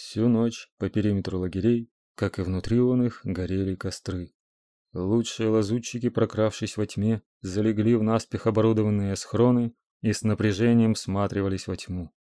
Всю ночь по периметру лагерей, как и внутри он их, горели костры. Лучшие лазутчики, прокравшись во тьме, залегли в наспех оборудованные схроны и с напряжением всматривались во тьму.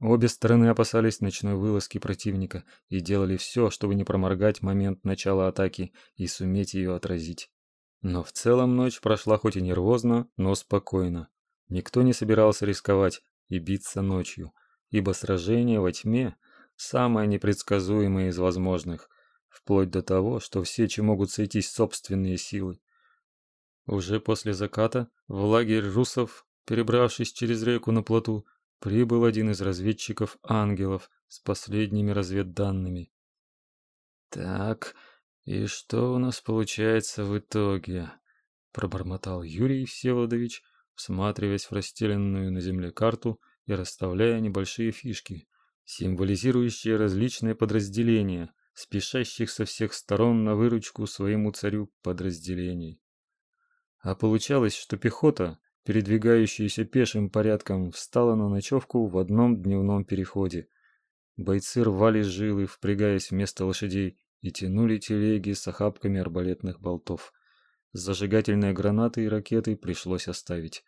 Обе стороны опасались ночной вылазки противника и делали все, чтобы не проморгать момент начала атаки и суметь ее отразить. Но в целом ночь прошла хоть и нервозно, но спокойно. Никто не собирался рисковать и биться ночью, ибо сражение во тьме самое непредсказуемое из возможных, вплоть до того, что в сечи могут сойтись собственные силы. Уже после заката в лагерь русов, перебравшись через реку на плоту, прибыл один из разведчиков ангелов с последними разведданными. Так, и что у нас получается в итоге? пробормотал Юрий Всеволодович, всматриваясь в расстеленную на земле карту и расставляя небольшие фишки, символизирующие различные подразделения, спешащих со всех сторон на выручку своему царю подразделений. А получалось, что пехота передвигающаяся пешим порядком, встала на ночевку в одном дневном переходе. Бойцы рвали жилы, впрягаясь вместо лошадей, и тянули телеги с охапками арбалетных болтов. Зажигательные гранаты и ракеты пришлось оставить.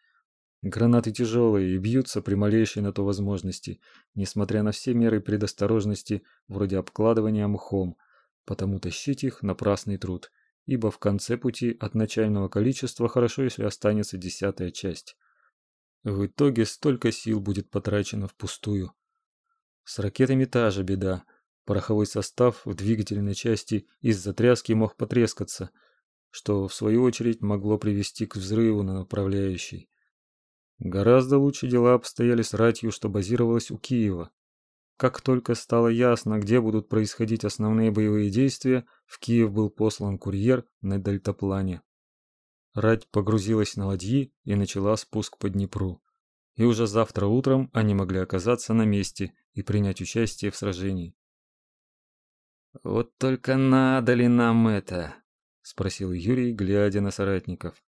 Гранаты тяжелые и бьются при малейшей на то возможности, несмотря на все меры предосторожности, вроде обкладывания мхом, потому тащить их напрасный труд ибо в конце пути от начального количества хорошо, если останется десятая часть. В итоге столько сил будет потрачено впустую. С ракетами та же беда. Пороховой состав в двигательной части из-за тряски мог потрескаться, что в свою очередь могло привести к взрыву на направляющей. Гораздо лучше дела обстояли с ратью, что базировалась у Киева. Как только стало ясно, где будут происходить основные боевые действия, в Киев был послан курьер на дельтаплане. Рать погрузилась на ладьи и начала спуск по Днепру. И уже завтра утром они могли оказаться на месте и принять участие в сражении. Вот только надо ли нам это? спросил Юрий, глядя на соратников.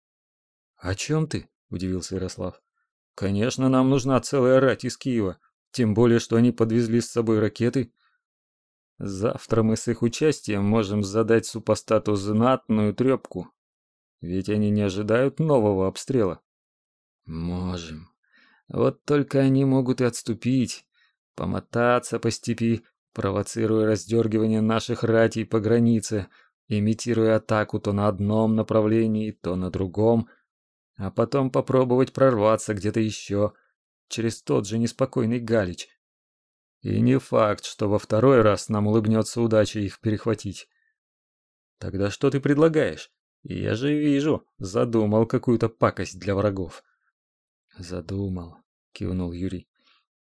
О чем ты? удивился Ярослав. Конечно, нам нужна целая рать из Киева, тем более, что они подвезли с собой ракеты. Завтра мы с их участием можем задать супостату знатную трепку. Ведь они не ожидают нового обстрела. Можем. Вот только они могут и отступить, помотаться по степи, провоцируя раздергивание наших ратей по границе, имитируя атаку то на одном направлении, то на другом, а потом попробовать прорваться где-то еще, через тот же неспокойный Галич. И не факт, что во второй раз нам улыбнется удача их перехватить. Тогда что ты предлагаешь? Я же вижу, задумал какую-то пакость для врагов. Задумал, кивнул Юрий.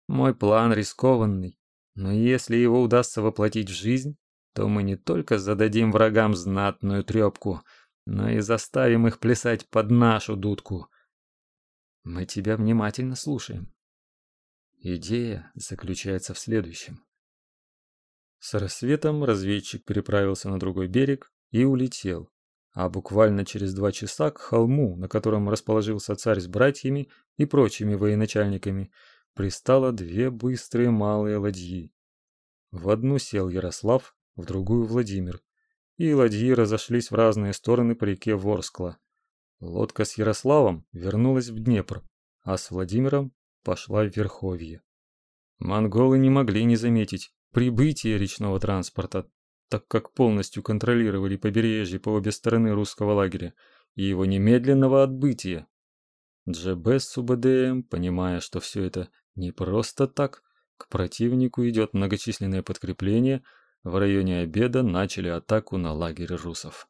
Мой план рискованный, но если его удастся воплотить в жизнь, то мы не только зададим врагам знатную трепку, но и заставим их плясать под нашу дудку. Мы тебя внимательно слушаем. Идея заключается в следующем. С рассветом разведчик переправился на другой берег и улетел, а буквально через два часа к холму, на котором расположился царь с братьями и прочими военачальниками, пристало две быстрые малые ладьи. В одну сел Ярослав, в другую Владимир, и ладьи разошлись в разные стороны по реке Ворскла. Лодка с Ярославом вернулась в Днепр, а с Владимиром пошла в Верховье. Монголы не могли не заметить прибытие речного транспорта, так как полностью контролировали побережье по обе стороны русского лагеря и его немедленного отбытия. ДЖБ с УБДМ, понимая, что все это не просто так, к противнику идет многочисленное подкрепление, в районе обеда начали атаку на лагерь русов.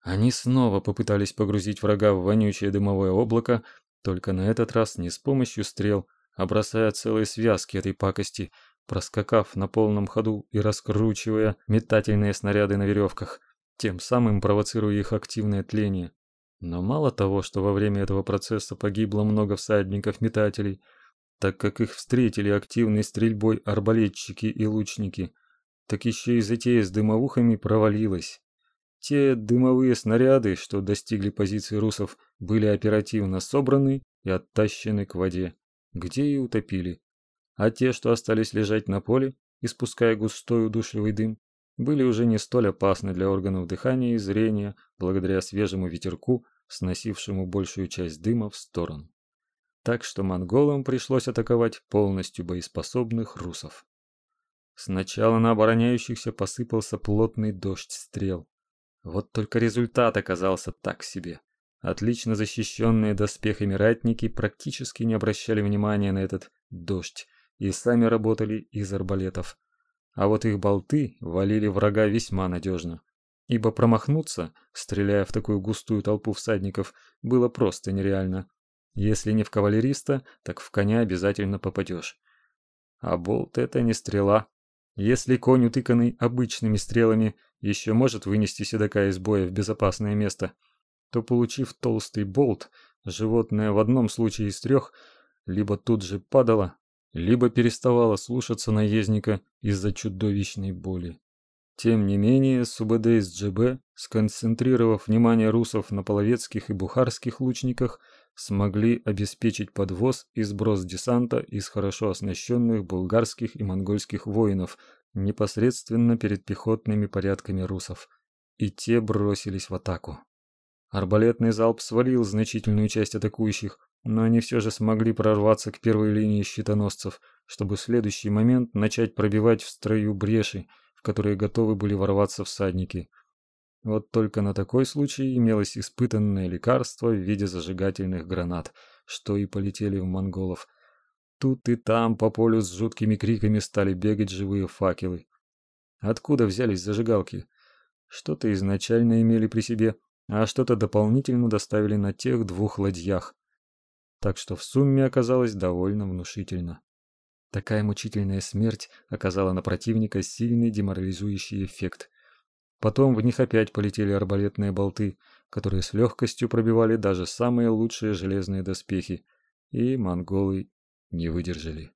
Они снова попытались погрузить врага в вонючее дымовое облако, только на этот раз не с помощью стрел, а бросая целые связки этой пакости, проскакав на полном ходу и раскручивая метательные снаряды на веревках, тем самым провоцируя их активное тление. Но мало того, что во время этого процесса погибло много всадников-метателей, так как их встретили активной стрельбой арбалетчики и лучники, так еще и затея с дымовухами провалилась. Те дымовые снаряды, что достигли позиции русов, были оперативно собраны и оттащены к воде, где и утопили. А те, что остались лежать на поле, испуская густой удушливый дым, были уже не столь опасны для органов дыхания и зрения благодаря свежему ветерку, сносившему большую часть дыма в сторону. Так что монголам пришлось атаковать полностью боеспособных русов. Сначала на обороняющихся посыпался плотный дождь стрел. Вот только результат оказался так себе. Отлично защищенные доспехами ратники практически не обращали внимания на этот дождь и сами работали из арбалетов. А вот их болты валили врага весьма надежно, ибо промахнуться, стреляя в такую густую толпу всадников, было просто нереально. Если не в кавалериста, так в коня обязательно попадешь. А болт это не стрела. Если конь утыканный обычными стрелами еще может вынести седока из боя в безопасное место, то получив толстый болт, животное в одном случае из трех либо тут же падало, либо переставало слушаться наездника из-за чудовищной боли. Тем не менее, СУБД ДЖБ, сконцентрировав внимание русов на половецких и бухарских лучниках, смогли обеспечить подвоз и сброс десанта из хорошо оснащенных булгарских и монгольских воинов непосредственно перед пехотными порядками русов, и те бросились в атаку. Арбалетный залп свалил значительную часть атакующих, но они все же смогли прорваться к первой линии щитоносцев, чтобы в следующий момент начать пробивать в строю бреши, которые готовы были ворваться всадники. Вот только на такой случай имелось испытанное лекарство в виде зажигательных гранат, что и полетели в монголов. Тут и там по полю с жуткими криками стали бегать живые факелы. Откуда взялись зажигалки? Что-то изначально имели при себе, а что-то дополнительно доставили на тех двух ладьях. Так что в сумме оказалось довольно внушительно. Такая мучительная смерть оказала на противника сильный деморализующий эффект. Потом в них опять полетели арбалетные болты, которые с легкостью пробивали даже самые лучшие железные доспехи, и монголы не выдержали.